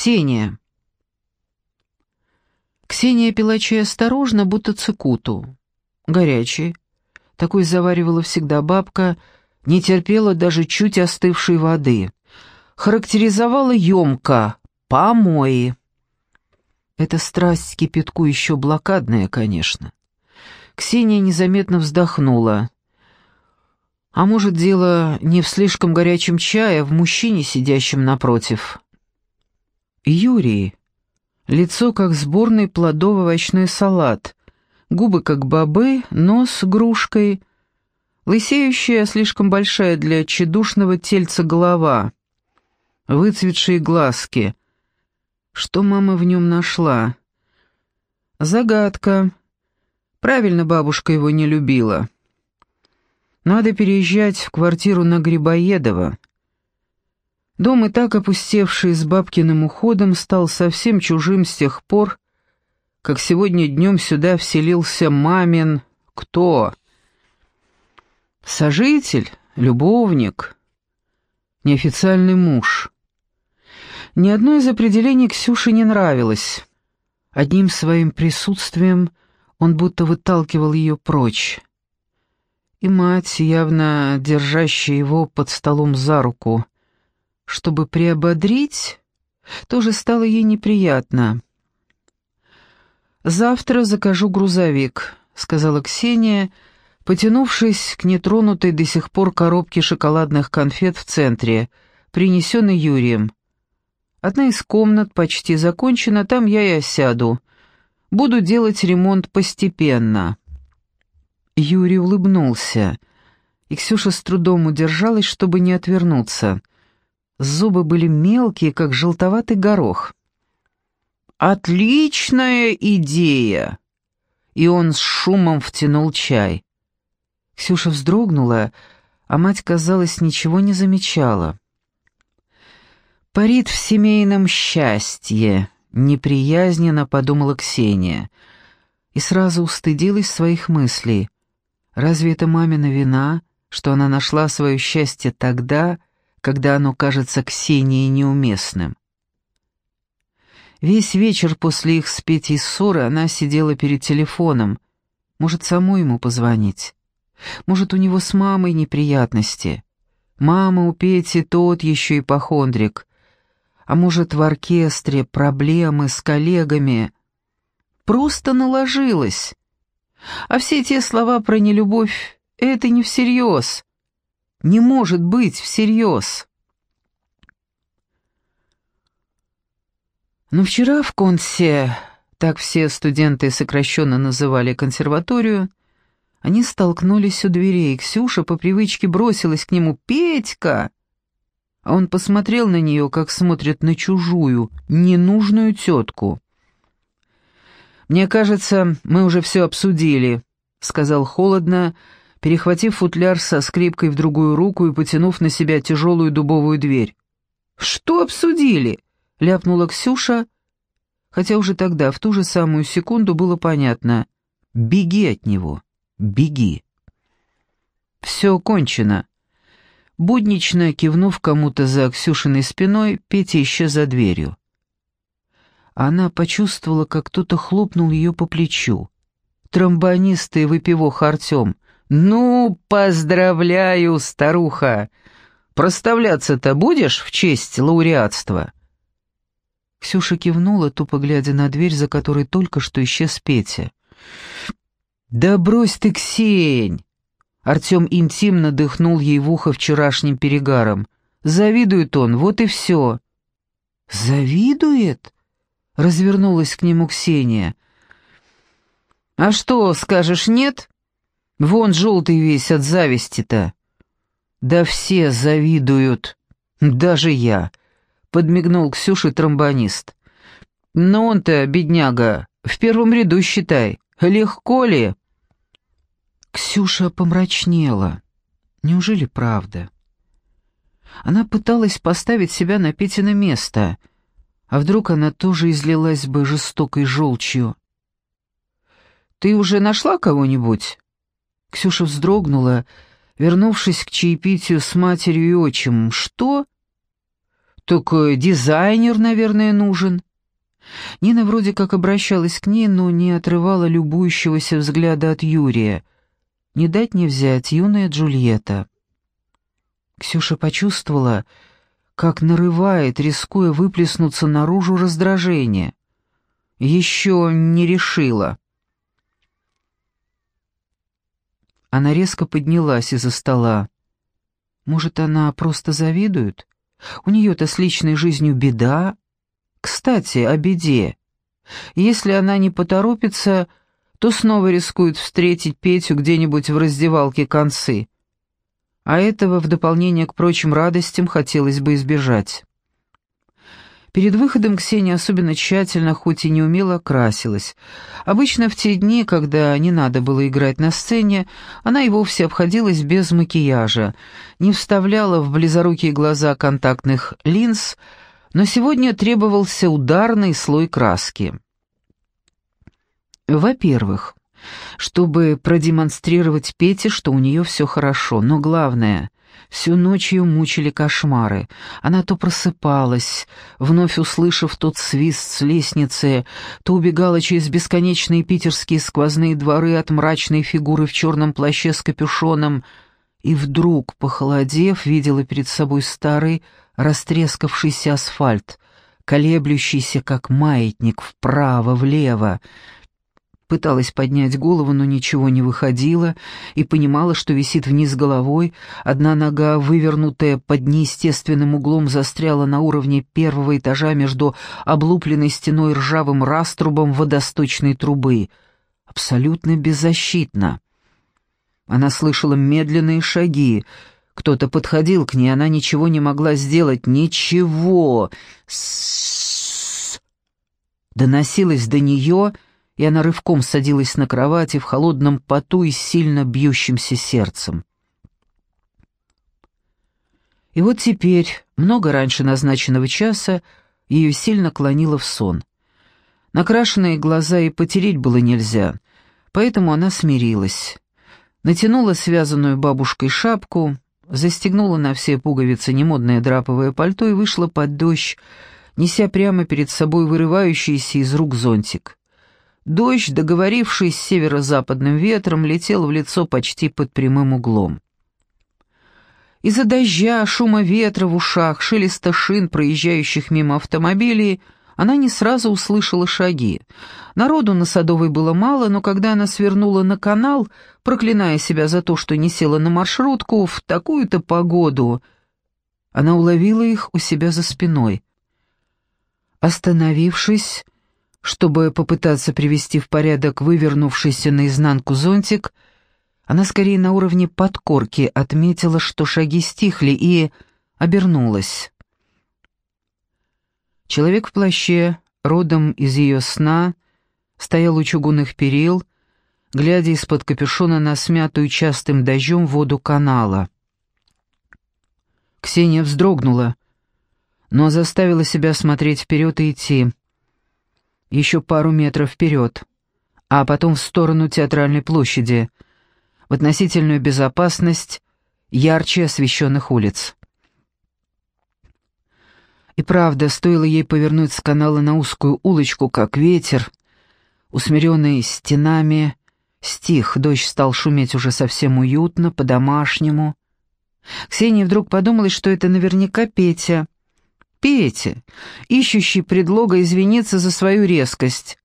Ксения. Ксения пила чай осторожно, будто цикуту. Горячий. Такой заваривала всегда бабка, не терпела даже чуть остывшей воды. Характеризовала емко «помои». Эта страсть к кипятку еще блокадная, конечно. Ксения незаметно вздохнула. А может, дело не в слишком горячем чае, а в мужчине, сидящем напротив. Юрий. Лицо, как сборный плодово-овощной салат. Губы, как бобы, нос грушкой. Лысеющая, слишком большая для тщедушного тельца голова. Выцветшие глазки. Что мама в нем нашла? Загадка. Правильно бабушка его не любила. Надо переезжать в квартиру на Грибоедова. Дом, и так опустевший с бабкиным уходом, стал совсем чужим с тех пор, как сегодня днем сюда вселился мамин... Кто? Сожитель? Любовник? Неофициальный муж? Ни одно из определений Ксюше не нравилось. Одним своим присутствием он будто выталкивал ее прочь и мать, явно держащая его под столом за руку, чтобы приободрить, тоже стало ей неприятно. «Завтра закажу грузовик», — сказала Ксения, потянувшись к нетронутой до сих пор коробке шоколадных конфет в центре, принесенной Юрием. «Одна из комнат почти закончена, там я и осяду. Буду делать ремонт постепенно». Юрий улыбнулся, и Ксюша с трудом удержалась, чтобы не отвернуться. Зубы были мелкие, как желтоватый горох. «Отличная идея!» И он с шумом втянул чай. Ксюша вздрогнула, а мать, казалось, ничего не замечала. «Парит в семейном счастье», — неприязненно подумала Ксения, и сразу устыдилась своих мыслей. Разве это мамина вина, что она нашла свое счастье тогда, когда оно кажется Ксении неуместным? Весь вечер после их с Петей ссоры она сидела перед телефоном. Может, самой ему позвонить? Может, у него с мамой неприятности? Мама у Пети тот еще ипохондрик. А может, в оркестре проблемы с коллегами? Просто наложилось. А все те слова про нелюбовь — это не всерьез. Не может быть всерьез. Но вчера в Консе, так все студенты сокращенно называли консерваторию, они столкнулись у дверей, Ксюша по привычке бросилась к нему «Петька!» А он посмотрел на нее, как смотрят на чужую, ненужную тетку. «Мне кажется, мы уже все обсудили», — сказал холодно, перехватив футляр со скрипкой в другую руку и потянув на себя тяжелую дубовую дверь. «Что обсудили?» — ляпнула Ксюша, хотя уже тогда, в ту же самую секунду, было понятно. «Беги от него, беги». «Все кончено». Буднично кивнув кому-то за Ксюшиной спиной, Петя исчез за дверью. Она почувствовала, как кто-то хлопнул ее по плечу. Тромбонист выпивох Артем. «Ну, поздравляю, старуха! Проставляться-то будешь в честь лауреатства?» Ксюша кивнула, тупо глядя на дверь, за которой только что исчез Петя. «Да брось ты, Ксень!» Артем интимно дыхнул ей в ухо вчерашним перегаром. «Завидует он, вот и все». «Завидует?» развернулась к нему Ксения. «А что, скажешь, нет? Вон желтый весь от зависти-то». «Да все завидуют, даже я», — подмигнул Ксюше тромбонист. «Но он-то, бедняга, в первом ряду считай. Легко ли?» Ксюша помрачнела. Неужели правда? Она пыталась поставить себя на Петино место — а вдруг она тоже излилась бы жестокой желчью? «Ты уже нашла кого-нибудь?» Ксюша вздрогнула, вернувшись к чаепитию с матерью и отчимом. «Что?» Так э, дизайнер, наверное, нужен. Нина вроде как обращалась к ней, но не отрывала любующегося взгляда от Юрия. Не дать не взять, юная Джульетта. Ксюша почувствовала, как нарывает, рискуя выплеснуться наружу раздражение. Еще не решила. Она резко поднялась из-за стола. Может, она просто завидует? У нее-то с личной жизнью беда. Кстати, о беде. Если она не поторопится, то снова рискует встретить Петю где-нибудь в раздевалке концы. А этого в дополнение к прочим радостям хотелось бы избежать. Перед выходом Ксения особенно тщательно, хоть и не умело, красилась. Обычно в те дни, когда не надо было играть на сцене, она и вовсе обходилась без макияжа, не вставляла в близорукие глаза контактных линз, но сегодня требовался ударный слой краски. Во-первых, чтобы продемонстрировать Пете, что у нее все хорошо, но главное — Всю ночь ее мучили кошмары. Она то просыпалась, вновь услышав тот свист с лестницы, то убегала через бесконечные питерские сквозные дворы от мрачной фигуры в черном плаще с капюшоном, и вдруг, похолодев, видела перед собой старый, растрескавшийся асфальт, колеблющийся, как маятник, вправо-влево, пыталась поднять голову, но ничего не выходило, и понимала, что висит вниз головой, одна нога, вывернутая под неестественным углом, застряла на уровне первого этажа между облупленной стеной ржавым раструбом водосточной трубы. Абсолютно беззащитна. Она слышала медленные шаги, кто-то подходил к ней, она ничего не могла сделать. Ничего! С -с -с Доносилось до нее и она рывком садилась на кровати в холодном поту и сильно бьющимся сердцем. И вот теперь, много раньше назначенного часа, ее сильно клонило в сон. Накрашенные глаза и потереть было нельзя, поэтому она смирилась. Натянула связанную бабушкой шапку, застегнула на все пуговицы немодное драповое пальто и вышла под дождь, неся прямо перед собой вырывающийся из рук зонтик. Дождь, договорившись с северо-западным ветром, летел в лицо почти под прямым углом. Из-за дождя, шума ветра в ушах, шелеста шин, проезжающих мимо автомобилей, она не сразу услышала шаги. Народу на Садовой было мало, но когда она свернула на канал, проклиная себя за то, что не села на маршрутку в такую-то погоду, она уловила их у себя за спиной. Остановившись, чтобы попытаться привести в порядок вывернувшийся наизнанку зонтик, она скорее на уровне подкорки отметила, что шаги стихли, и обернулась. Человек в плаще, родом из ее сна, стоял у чугунных перил, глядя из-под капюшона на смятую частым дождем воду канала. Ксения вздрогнула, но заставила себя смотреть вперед и идти еще пару метров вперед, а потом в сторону театральной площади, в относительную безопасность ярче освещенных улиц. И правда, стоило ей повернуть с канала на узкую улочку, как ветер, усмиренный стенами, стих, дождь стал шуметь уже совсем уютно, по-домашнему. Ксения вдруг подумала, что это наверняка Петя — Петя, ищущий предлога извиниться за свою резкость.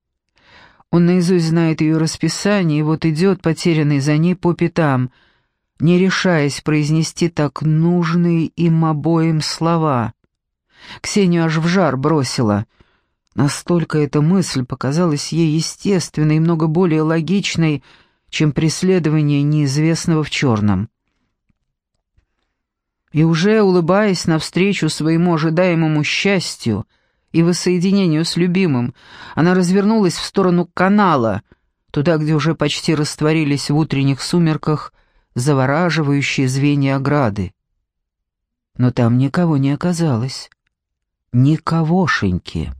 Он наизусть знает ее расписание, и вот идет, потерянный за ней по пятам, не решаясь произнести так нужные им обоим слова. Ксению аж в жар бросила. Настолько эта мысль показалась ей естественной и много более логичной, чем преследование неизвестного в черном. И уже улыбаясь навстречу своему ожидаемому счастью и воссоединению с любимым, она развернулась в сторону канала, туда, где уже почти растворились в утренних сумерках завораживающие звенья ограды. Но там никого не оказалось. Никогошеньки.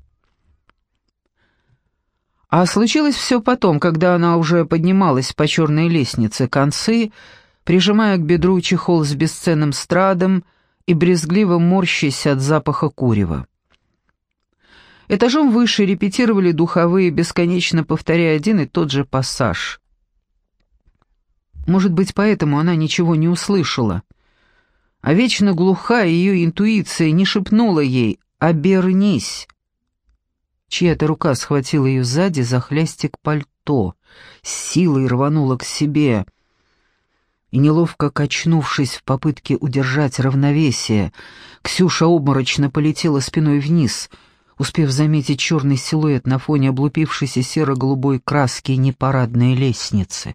А случилось все потом, когда она уже поднималась по черной лестнице концы, прижимая к бедру чехол с бесценным страдом и брезгливо морщась от запаха курева. Этажом выше репетировали духовые, бесконечно повторяя один и тот же пассаж. Может быть, поэтому она ничего не услышала. А вечно глухая ее интуиция не шепнула ей «Обернись!». Чья-то рука схватила ее сзади за хлястик пальто, силой рванула к себе — и, неловко качнувшись в попытке удержать равновесие, Ксюша обморочно полетела спиной вниз, успев заметить черный силуэт на фоне облупившейся серо-голубой краски непарадной лестницы.